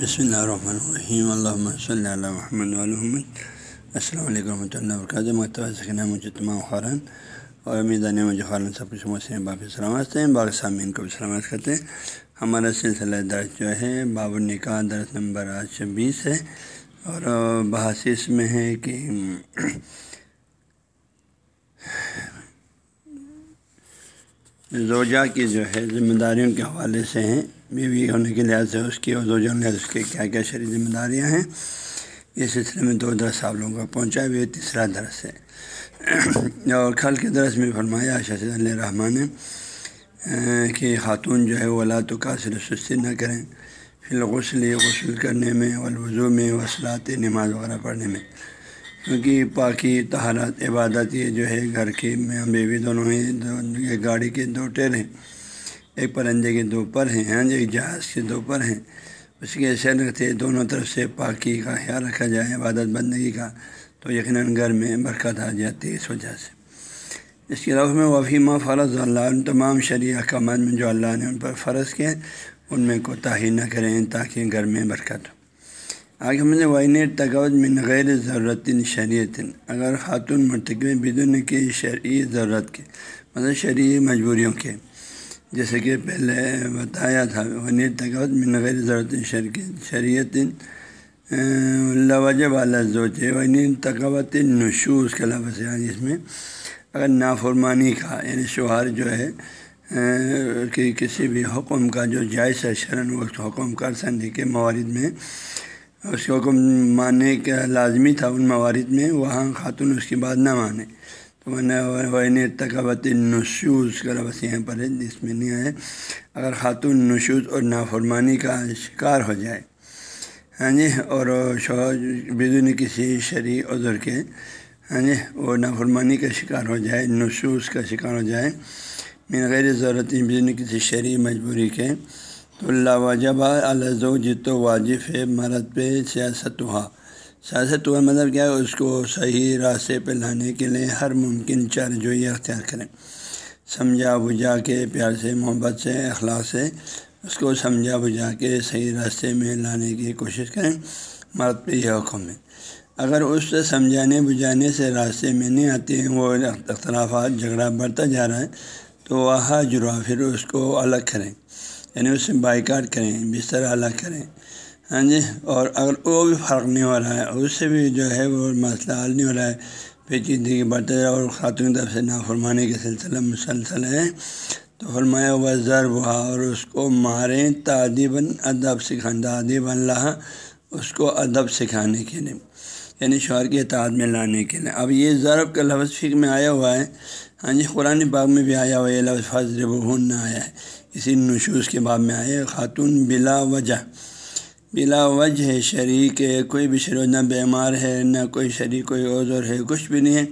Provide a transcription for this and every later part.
بسم اللہ الرحمن الرحیم. اللہ صلی اللہ محمد محمد. السلام علیکم ورحمۃ اللہ وبرکاتہ. مکتبہ سکینہ مجھے تمام خوران اور امیدان مجھے خوران سب کچھ مسئلہ باقی سلامت ہیں، باقی سامعین کو بھی سلامت کرتے ہیں. ہمارا سلسلہ درس جو ہے، باب النکاح درس نمبر آج بیس ہے. اور بحث اس میں ہے کہ زوجہ کی جو ہے، ذمہ داریوں کے حوالے سے ہیں. بیوی ہونے کے لحاظ سے اس کی اور زوجہ لحاظ اس کے کیا کیا شرح ذمہ داریاں ہیں اس سلسلے میں دو درس آپ لوگوں کو پہنچا بھی تیسرا درس ہے۔ اور کل کے درس میں فرمایا شاہ علیہ رحمٰن نے کہ خاتون جو ہے وہ اللہ تو قاصر سستی نہ کریں۔ پھر غسل غسل کرنے میں، والوضو میں وصلات نماز وغیرہ پڑھنے میں۔ کیونکہ پاکی تہارت عبادت، یہ جو ہے گھر کے میں بیوی دونوں ہی گاڑی کے دو ٹیر ہیں۔ ایک پرندے کے دو پر ہیں ہاں جی، ایک جہاز کے دو پر ہیں۔ اس کے ایسے رکھتے دونوں طرف سے پاکی کا خیال رکھا جائے، عبادت بندگی کا، تو یقیناً گھر میں برکت آ جاتی ہے اس وجہ سے۔ اس کے علاوہ میں وفیمہ فرض اللہ، ان تمام شرعی احکامات میں جو اللہ نے ان پر فرض کیا، ان میں کوتاہی نہ کریں تاکہ گھر میں برکت ہو۔ آگے ہم نے وائن تگوت من غیر ضرورت شریعت اگر خاتون مرتکب بدون کی شرعی ضرورت کے مطلب شرعی مجبوریوں کے جیسے کہ پہلے بتایا تھا ونیر تگوت من غیر ضرورت شریعت وجہ والا زوچے ونیر تقوت نشوز کے لفظ ہے جس یعنی میں اگر نافرمانی کا یعنی شوہر جو ہے کہ کسی بھی حکم کا جو جائز ہے شرن وہ حکم کر سکنے کے موارد میں، اس کے حکم ماننے کا لازمی تھا، ان موارد میں، وہاں خاتون اس کی بات نہ مانے۔ تو میں نشوز کا لفظ یہاں پر ہے، جس میں نہیں ہے اگر خاتون نشوز اور نافرمانی کا شکار ہو جائے۔ ہاں جی اور شوہر بدون کسی شرعی عذر کے ہاں جی وہ نافرمانی کا شکار ہو جائے، نشوز کا شکار ہو جائے۔ میں غیر ضرورت بدون کسی شرعی مجبوری کے۔ تو اللہ وجب الزو جتو واجب ہے، مرد پہ سیاست ہوا سیاست ہوا مطلب کیا ہے؟ اس کو صحیح راستے پہ لانے کے لیے ہر ممکن چار جو یہ اختیار کریں۔ سمجھا بجھا کے پیار سے، محبت سے، اخلاق سے اس کو سمجھا بجھا کے صحیح راستے میں لانے کی کوشش کریں۔ مرد پہ یہ حکم ہے اگر اس سے سمجھانے بجھانے سے راستے میں نہیں آتے ہیں، وہ اختلافات، جھگڑا بڑھتا جا رہا ہے، تو وہ جرا پھر اس کو الگ کریں۔ یعنی اس سے بائیکاٹ کریں، بستر الگ کریں۔ ہاں جی اور اگر وہ بھی فرق نہیں ہو رہا ہے، اس سے بھی جو ہے وہ مسئلہ حل نہیں ہو رہا ہے۔ پیچیدگی بڑھتے رہا اور خاتون طرف سے نافرمانے کے سلسلہ مسلسل ہے تو فرمایا ہوا ضرب ہوا اور اس کو ماریں تعدیباً ادب سکھانا تعدیب اللہ اس کو ادب سکھانے کے لیے یعنی شوہر کے اطاعت میں لانے کے لیے۔ اب یہ ضرب کا لفظ فکر میں آیا ہوا ہے۔ ہاں جی قرآن باغ میں بھی آیا ہوا یہ لفظ فضر بہن نہ آیا ہے۔ اسی نشوز کے باب میں آئے خاتون بلا وجہ۔ بلا وجہ ہے شریک ہے، کوئی بھی شروع نہ بیمار ہے، نہ کوئی شریک، کوئی عذر ہے، کچھ بھی نہیں ہے۔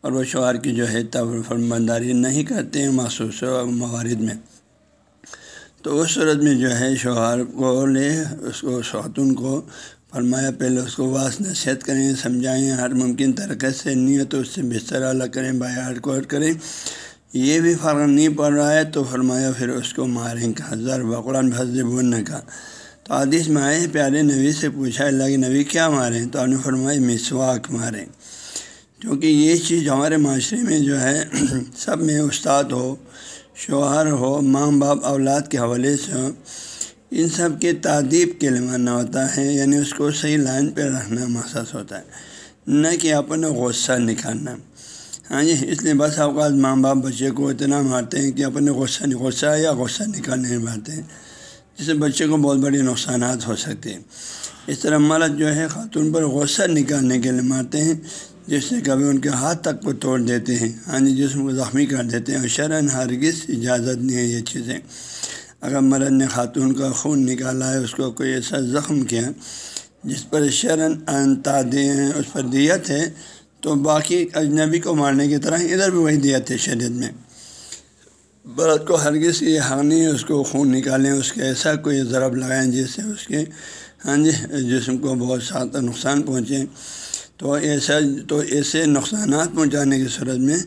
اور وہ شوہر کی جو ہے فرمانداری نہیں کرتے ہیں مخصوص موارد میں۔ تو اس صورت میں جو ہے شوہر کو لے، اس کو خاتون کو فرمایا، پہلے اس کو واس نصیحت کریں، سمجھائیں، ہر ممکن طریقے سے نہیں تو اس سے بستر الگ کریں بائی ہارڈ کوٹ کریں۔ یہ بھی فرق نہیں پڑ رہا ہے، تو فرمایا پھر اس کو ماریں کا ضرب بقرآن بھز بولنے کا تو عادث میں آئے پیارے نبی سے پوچھا، اللہ کہ نبی کیا ماریں تو آپ نے فرمایا، مسواک ماریں کیونکہ یہ چیز ہمارے معاشرے میں جو ہے، سب میں استاد ہو، شوہر ہو، ماں باپ، اولاد کے حوالے سے ہو، ان سب کے تعدیب کے لیے ماننا ہوتا ہے یعنی اس کو صحیح لائن پہ رکھنا محسوس ہوتا ہے۔ نہ کہ اپنے غصہ نکالنا۔ ہاں جی اس لیے بس اوقات ماں باپ بچے کو اتنا مارتے ہیں کہ اپنے غصہ غصہ یا غصہ نکالنے مارتے ہیں۔ جس سے بچے کو بہت بڑے نقصانات ہو سکتے ہیں۔ اس طرح مرد جو ہے خاتون پر غصہ نکالنے کے لیے مارتے ہیں، جس سے کبھی ان کے ہاتھ تک کو توڑ دیتے ہیں۔ ہاں جی جسم کو زخمی کر دیتے ہیں اور شرن ہرگز اجازت نہیں ہے یہ چیزیں۔ اگر مرد نے خاتون کا خون نکالا ہے، اس کو کوئی ایسا زخم کیا جس پر شرن انتا اس پر دیت ہے، تو باقی اجنبی کو مارنے کی طرح ادھر بھی وہی دیت ہے شریعت میں۔ برت کو ہرگز یہ حق اس کو خون نکالیں، اس کے ایسا کوئی ضرب لگائیں جس سے اس کے ہاں جی جسم کو بہت ساتھ نقصان پہنچے تو ایسا، تو ایسے نقصانات پہنچانے کی صورت میں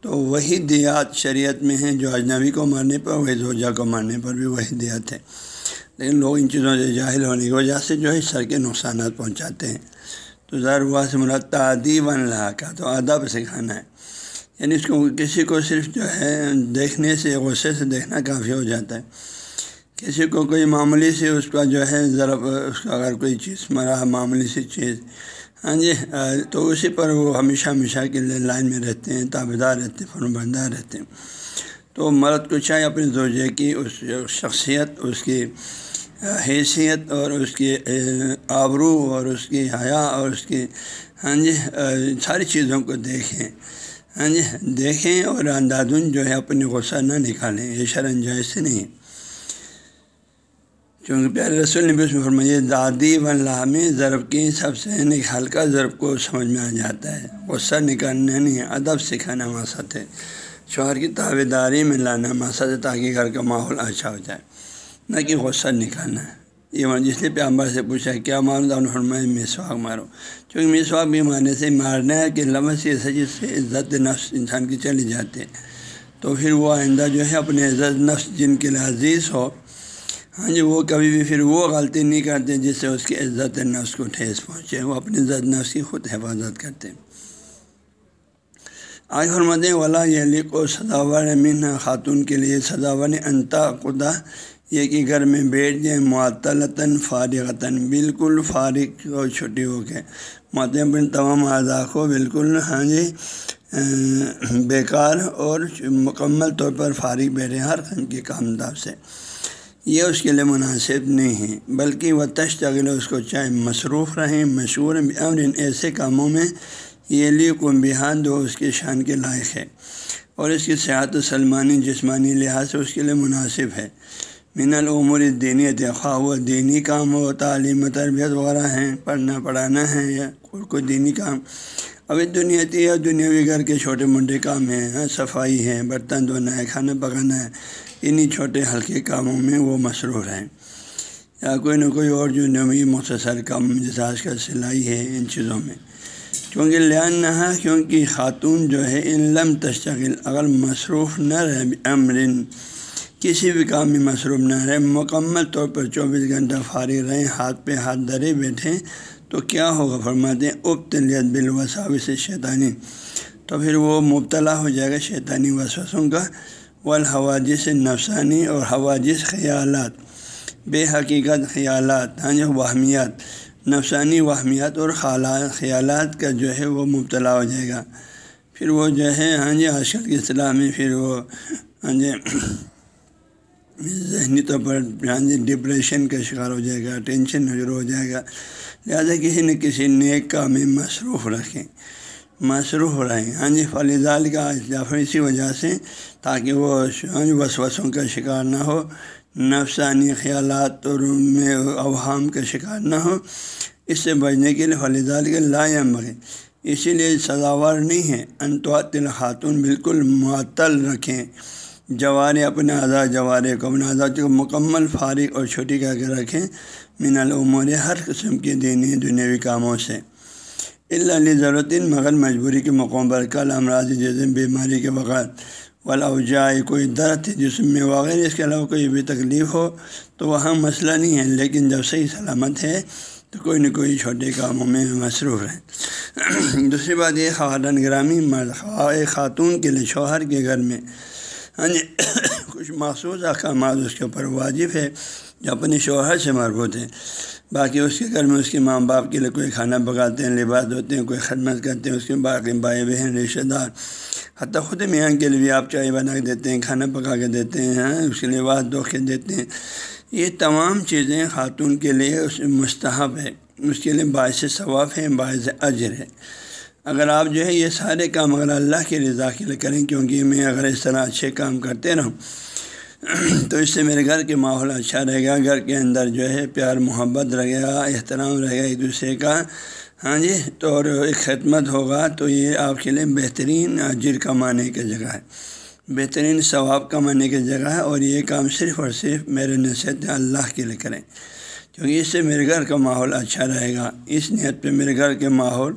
تو وہی دیات شریعت میں ہیں جو اجنبی کو مارنے پر وہی زوجہ کو مارنے پر بھی وہی دیات ہے لیکن لوگ ان چیزوں سے جاہل ہونے کی وجہ سے جو ہے سر کے نقصانات پہنچاتے ہیں۔ تو ذرا ہوا سے مراد تعدی بن رہا کا تو ادب سکھانا ہے۔ یعنی اس کو کسی کو صرف جو ہے دیکھنے سے، غصے سے دیکھنا کافی ہو جاتا ہے۔ کسی کو کوئی معمولی سی اس کا جو ہے ذرا، اس کا اگر کوئی چیز، مرا معمولی سی چیز ہاں جی تو اسی پر وہ ہمیشہ ہمیشہ کے لیے لائن میں رہتے ہیں تابدار رہتے ہیں فرم بردار رہتے ہیں۔ تو مرد کو چاہے اپنی زوجے کی اس شخصیت، اس کی حیثیت اور اس کی آبرو اور اس کی حیا اور اس کی ہاں جی ساری چیزوں کو دیکھیں۔ ہاں جی دیکھیں اور اندازن جو ہے اپنی غصہ نہ نکالیں، یہ شرن جائز سے نہیں۔ چونکہ پیارے رسول نے بھی اس میں فرمائی دادی و لامی ضرب کی سب سے ہلکا ضرب کو سمجھ میں آ جاتا ہے۔ غصہ نکالنا نہیں، ادب سکھانا مقصد ہے۔ شوہر کی تابے داری میں لانا مقصد ہے تاکہ گھر کا ماحول اچھا ہو جائے۔ نہ کہ غصہ نکالنا۔ ہے یہ جس لیے پیامبر سے پوچھا کیا ماروں تو فرمائے مسواک مارو چونکہ مسواک بھی مارنے سے مارنا ہے کہ لمحہ سے ایسا جس سے عزت نفس انسان کی چلی جاتے تو پھر وہ آئندہ جو ہے اپنے عزت نفس جن کے لیے عزیز ہو ہاں جی وہ کبھی بھی پھر وہ غلطی نہیں کرتے جس سے اس کی عزت نفس کو ٹھیس پہنچے، وہ اپنی عزت نفس کی خود حفاظت کرتے آج حرمت والا یہ لکھ و سداور امین خاتون کے لیے سداور انتا خدا یہ کہ گھر میں بیٹھ جائیں، معطلتاً، فارغتاً، بالکل فارغ اور چھٹی ہو کے۔ معتم تمام اعضاء کو بالکل ہاں جی بیکار اور مکمل طور پر فارغ بیٹھے ہر قسم کے کام داب سے۔ یہ اس کے لیے مناسب نہیں ہے، بلکہ وہ تشتغل اس کو چاہے مصروف رہیں، مشہور امر ایسے کاموں میں یہ لی کو بحان دو اس کے شان کے لائق ہے۔ اور اس کی صحت و سلمانی، جسمانی لحاظ سے اس کے لیے مناسب ہے۔ من العمر دینیت خواہ وہ دینی کام ہو تعلیم تربیت وغیرہ ہیں، پڑھنا، پڑھانا ہے یا کوئی دینی کام۔ ابھی دنیاتی یا دنیاوی گھر کے چھوٹے موٹے کام ہیں ہاں، صفائی ہے برتن دھونا ہے، کھانا پکانا ہے انہیں چھوٹے ہلکے کاموں میں وہ مصروف ہیں۔ یا کوئی نہ کوئی اور جو نوی مختصر کام، جیسے آج کل سلائی ہے، ان چیزوں میں۔ کیونکہ لان نہ کیونکہ خاتون جو ہے، ان لم تشتغل، اگر مصروف نہ رہے امرن۔ کسی بھی کام میں مصروف نہ رہے مکمل طور پر چوبیس گھنٹہ فارغ رہیں، ہاتھ پہ ہاتھ درے بیٹھیں تو کیا ہوگا؟ فرماتے ہیں ابتلیت بالوساوی سے شیطانی تو پھر وہ مبتلا ہو جائے گا شیطانی وسوسوں کا۔ والحواجس نفسانی اور حواجس خیالات۔ بے حقیقت خیالات ہاں جو واہمیات نفسانی واہمیات اور خیالات کا جو ہے وہ مبتلا ہو جائے گا۔ پھر وہ جو ہے ہاں جی آج کل کی اصطلاح میں پھر وہ ہاں جی ذہنی طور پر جی ڈپریشن کا شکار ہو جائے گا ٹینشن شروع ہو جائے گا۔ لہٰذا کسی نہ کسی نیک کا میں مصروف رکھیں، مصروف رہیں۔ ہاں جی فلیزال کا اضافہ اسی وجہ سے تاکہ وہ ہاں جی، وسوسوں کا شکار نہ ہو، نفسانی خیالات اور میں اوہام کا شکار نہ ہو۔ اس سے بچنے کے لیے فلیزال کے لائم بغیر اسی لیے سزاوار نہیں ہے انتوات خاتون بالکل معطل رکھیں۔ جوارے اپنے آزاد جوارے کو، اپنے آزاد کو مکمل، فارغ اور چھوٹی کر کے رکھیں۔ من العمور ہر قسم کے دینی، دنیاوی کاموں سے۔ اللہ ضرورت، مگر مجبوری کے موقعوں پر۔ کل امراض جیسے بیماری کے وقت والاوجائے کوئی درد جسم میں وغیرہ اس کے علاوہ کوئی بھی تکلیف ہو، تو وہاں مسئلہ نہیں ہے۔ لیکن جب صحیح سلامت ہے، تو کوئی نہ کوئی چھوٹے کاموں میں مصروف رہیں۔ دوسری بات یہ خواتین گرامی، مرد خاتون کے لیے شوہر کے گھر میں۔ ہاں جی کچھ مخصوص احکامات اس کے اوپر واجب ہے جو اپنے شوہر سے مربوط ہیں۔ باقی اس کے گھر میں اس کے ماں باپ کے لیے کوئی کھانا پکاتے ہیں، لباس ہوتے ہیں، کوئی خدمت کرتے ہیں، اس کے باقی بھائی بہن رشتے دار۔ حتیٰ خود میاں کے لیے بھی آپ چائے بنا کے دیتے ہیں، کھانا پکا کے دیتے ہیں ہاں، اس کے لباس دھو کے دیتے ہیں۔ یہ تمام چیزیں خاتون کے لیے اس مستحب ہے اس کے لیے باعث ثواف ہے باعث اجر ہے اگر آپ جو ہے یہ سارے کام اگر اللہ کی رضا کے لیے کریں، کیونکہ میں اگر اس طرح اچھے کام کرتے رہوں، تو اس سے میرے گھر کے ماحول اچھا رہے گا، گھر کے اندر جو ہے پیار، محبت رہے گا، احترام رہے گا ایک دوسرے کا۔ ہاں جی تو اور ایک خدمت ہوگا، تو یہ آپ کے لیے بہترین اجر کمانے کی جگہ ہے۔ بہترین ثواب کمانے کی جگہ ہے، اور یہ کام صرف اور صرف میرے نصیحت اللہ کے لیے کریں۔ کیونکہ اس سے میرے گھر کا ماحول اچھا رہے گا۔ اس نیت پہ میرے گھر کے ماحول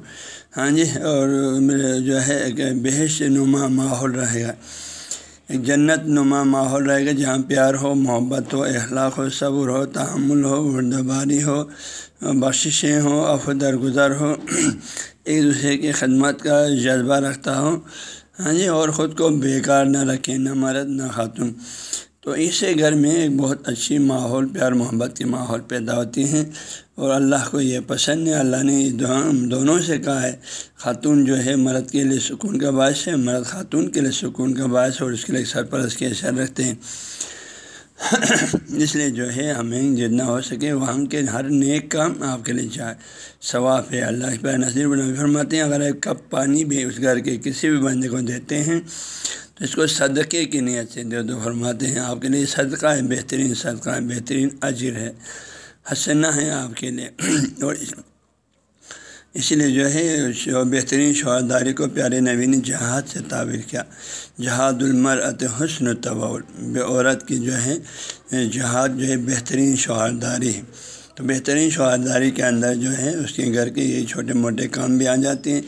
ہاں جی اور جو ہے ایک بحث نما ماحول رہے گا۔ ایک جنت نما ماحول رہے گا جہاں پیار ہو، محبت ہو، اخلاق ہو، صبر ہو، تحمل ہو اردوباری ہو، بخششیں ہوں اف درگزر ہو ایک دوسرے کی خدمت کا جذبہ رکھتا ہو ہاں جی اور خود کو بیکار نہ رکھے نہ مرد، نہ خاتون۔ تو اسے گھر میں ایک بہت اچھی ماحول، پیار محبت کے ماحول پیدا ہوتی ہیں اور اللہ کو یہ پسند ہے۔ اللہ نے دونوں سے کہا ہے۔ خاتون جو ہے، مرد کے لیے سکون کا باعث ہے۔ مرد خاتون کے لیے سکون کا باعث اور اس کے لیے سرپرست کے اثر رکھتے ہیں۔ اس لیے جو ہے، ہمیں جتنا ہو سکے وہاں کے ہر نیک کام آپ کے لیے چاہے۔ ثواف ہے۔ اللہ پہ نصیر بنا فرماتے ہیں، اگر ایک کپ پانی بھی اس گھر کے کسی بھی بندے کو دیتے ہیں تو اس کو صدقے کی نیت سے دے دو فرماتے ہیں، آپ کے لیے صدقہ ہے بہترین، صدقہ ہے بہترین اجر ہے، حسنہ ہے آپ کے لیے۔ اور اسی لیے جو ہے بہترین شہرداری کو پیارے نبی نے جہاد سے تعبیر کیا۔ جہاد المرت حسن طول عورت کی جو ہے، جہاد جو ہے بہترین شہرداری ہے۔ تو بہترین شہرداری کے اندر جو ہے، اس کے گھر کے یہ چھوٹے موٹے کام بھی آ جاتے ہیں۔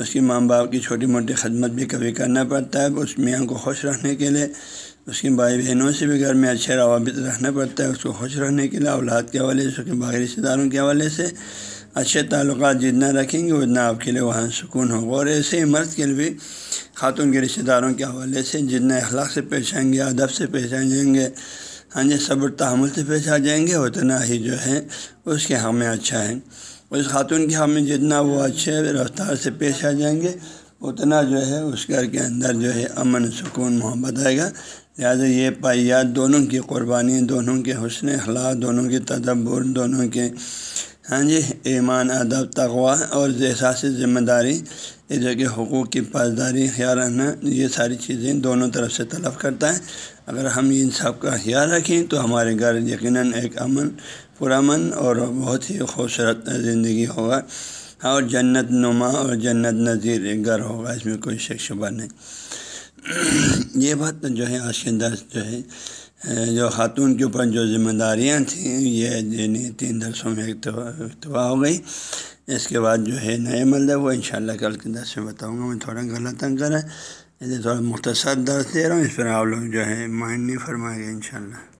اس کی ماں باپ کی چھوٹی موٹی خدمت بھی کبھی کرنا پڑتا ہے، اس میاں کو خوش رکھنے کے لیے، اس کی بھائی بہنوں سے بھی گھر میں اچھے روابط رکھنا پڑتا ہے، اس کو خوش رکھنے کے لیے، اولاد کے حوالے سے، اس کے باغی رشتے داروں کے حوالے سے اچھے تعلقات جتنا رکھیں گے، اتنا آپ کے لیے وہاں سکون ہوگا۔ اور ایسے ہی مرد کے لیے بھی خاتون کے رشتے داروں کے حوالے سے جتنا اخلاق سے پیش آئیں گے، ادب سے پیش آ جائیں گے ہاں جی صبر، تحمل سے پیش آ جائیں گے، اتنا ہی جو ہے، اس کے حق میں اچھا ہے۔ اس خاتون کے حق جتنا وہ اچھے رفتار سے پیش آ جائیں گے، اتنا جو ہے اس گھر کے اندر جو ہے امن، سکون، محبت آئے گا۔ لہٰذا یہ پائیات دونوں کی قربانی، دونوں کے حسن اخلاق، دونوں کے تدبر، دونوں کے ہاں جی ایمان، ادب تغوا اور احساس ذمہ داری یہ جو کہ حقوق کی پاسداری، خیال رکھنا، یہ ساری چیزیں دونوں طرف سے طلب کرتا ہے۔ اگر ہم ان سب کا خیال رکھیں تو ہمارے گھر یقیناً ایک امن پرامن اور بہت ہی خوبصورت زندگی ہوگا۔ ہاں، اور جنت نما اور جنت نظیر گھر ہوگا، اس میں کوئی شک شبہ نہیں۔ یہ بات جو ہے آج کے درس جو ہے، جو خاتون کے اوپر جو ذمہ داریاں تھیں، یہ یعنی تین درسوں میں اکتوا ہو گئی۔ اس کے بعد جو ہے نئے مطلب وہ انشاءاللہ کل کے درس میں بتاؤں گا۔ میں تھوڑا غلط انگ کریں تھوڑا مختصر درس دے رہا ہوں، اس پر آپ لوگ جو ہے معنی فرمائے گا ان شاء اللہ